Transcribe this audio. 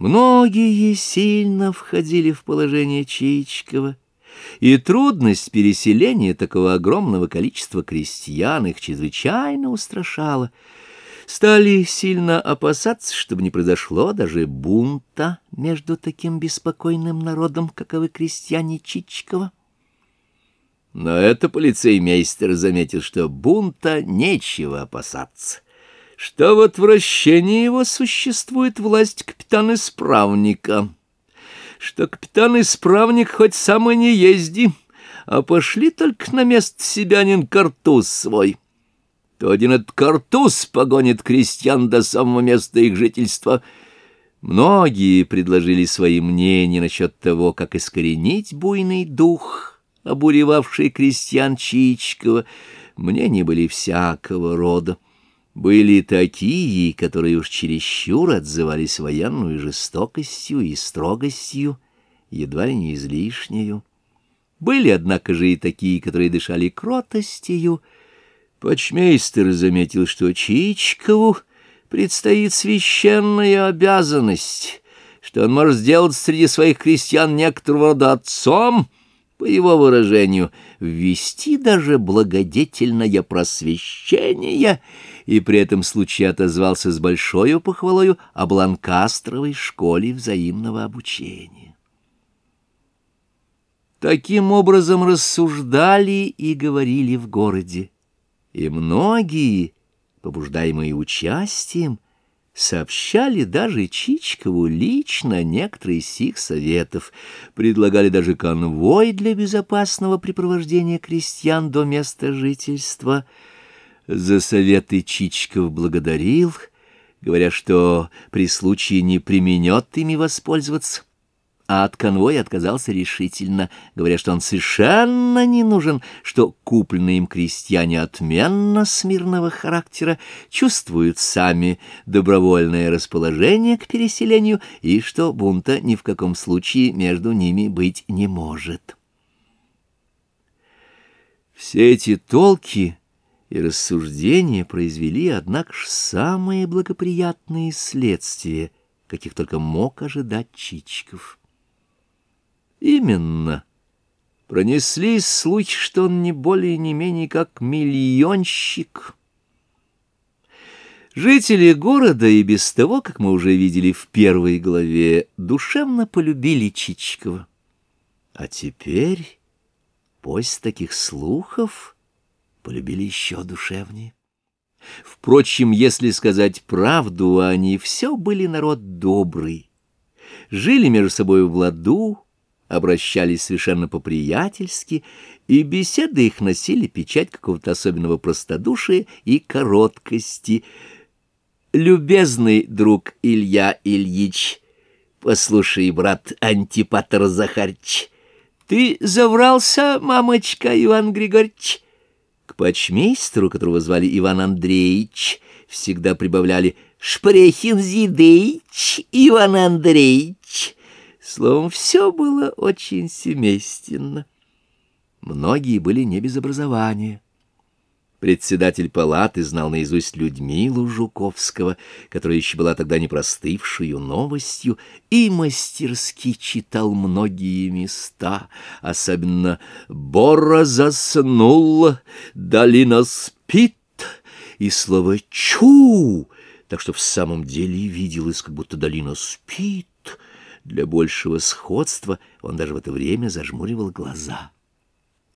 Многие сильно входили в положение Чичкова, и трудность переселения такого огромного количества крестьян их чрезвычайно устрашала. Стали сильно опасаться, чтобы не произошло даже бунта между таким беспокойным народом, каковы крестьяне Чичкова. Но это полицеймейстер заметил, что бунта нечего опасаться что в отвращении его существует власть капитана-исправника, что капитан-исправник хоть сам и не езди, а пошли только на место себянин картуз свой, то один этот картуз погонит крестьян до самого места их жительства. Многие предложили свои мнения насчет того, как искоренить буйный дух, обуревавший крестьян Чичкова. Мнения были всякого рода. Были такие, которые уж чересчур отзывались военную жестокостью и строгостью, едва ли не излишнею. Были, однако же, и такие, которые дышали кротостью. Почмейстер заметил, что Чичкову предстоит священная обязанность, что он может сделать среди своих крестьян некоторого рода отцом — по его выражению, ввести даже благодетельное просвещение, и при этом случае отозвался с большой похвалою о Бланкастровой школе взаимного обучения. Таким образом рассуждали и говорили в городе, и многие, побуждаемые участием, сообщали даже Чичкову лично некоторые сих советов, предлагали даже конвой для безопасного препровождения крестьян до места жительства. За советы Чичков благодарил, говоря, что при случае не применет ими воспользоваться а от конвоя отказался решительно, говоря, что он совершенно не нужен, что купленные им крестьяне отменно смирного характера чувствуют сами добровольное расположение к переселению и что бунта ни в каком случае между ними быть не может. Все эти толки и рассуждения произвели, однако ж, самые благоприятные следствия, каких только мог ожидать Чичиков. Именно. Пронеслись слухи, что он не более не менее как миллионщик. Жители города и без того, как мы уже видели в первой главе, душевно полюбили Чичикова. А теперь, после таких слухов, полюбили еще душевнее. Впрочем, если сказать правду, они все были народ добрый, жили между собой в ладу, обращались совершенно по-приятельски, и беседы их носили печать какого-то особенного простодушия и короткости. «Любезный друг Илья Ильич, послушай, брат Антипатр Захарч, ты заврался, мамочка Иван Григорьевич?» К почмейстеру, которого звали Иван Андреевич, всегда прибавляли «Шпрехин Зидеич Иван Андреевич». Словом, все было очень семейственно. Многие были не без образования. Председатель палаты знал наизусть Людмилу Жуковского, которая еще была тогда не простывшую новостью, и мастерски читал многие места, особенно «Бора заснула, долина спит» и слово «чу», так что в самом деле виделось, как будто долина спит. Для большего сходства он даже в это время зажмуривал глаза.